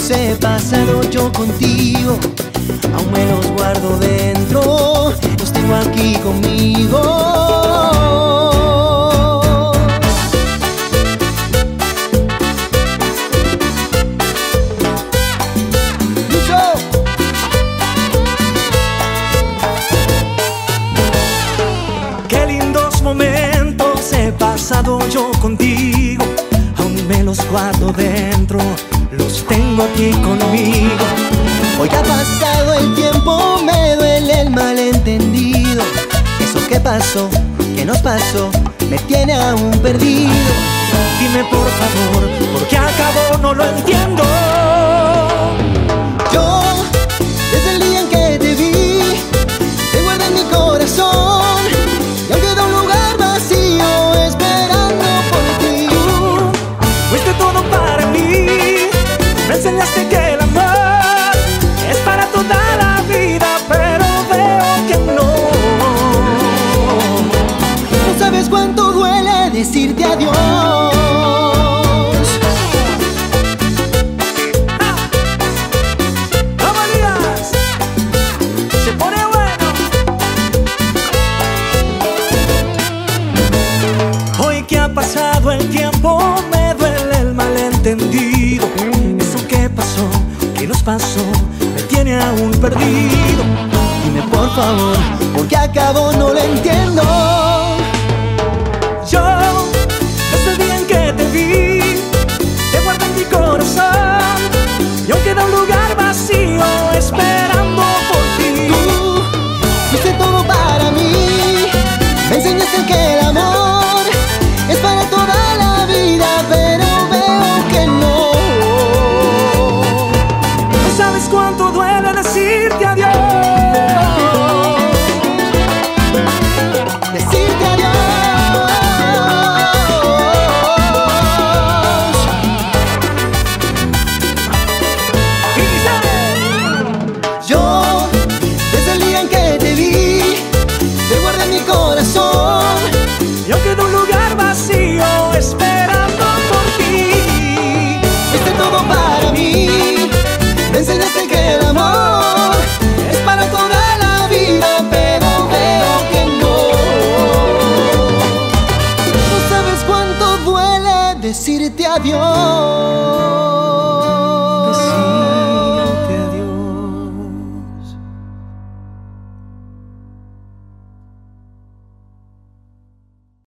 momentos he pasado yo contigo, aún me los guardo dentro, los tengo aquí conmigo. Yo contigo, aún me los guardo dentro, aquí conmigo. Hoy ha pasado el tiempo, me duele el malentendido. Eso que pasó, que nos pasó, me tiene aún perdido. Dime por favor, ¿por qué acabó? No lo entiendo. Yo, desde el día en que te vi, te guardé en mi corazón. Y aún queda un lugar vacío esperando por ti. Fuiste todo para mí, enseñaste que el amor es para toda la vida, pero veo que no. No sabes cuánto duele decirte adiós. Ha pasado el tiempo, me tiene aún perdido. Dime por favor, ¿por qué acabó? No lo entiendo. Yo, desde el día en que te vi, te guardé en mi corazón. Y aún queda un lugar vacío esperando por ti. Tú todo para mí. Me enseñaste que el amor cuánto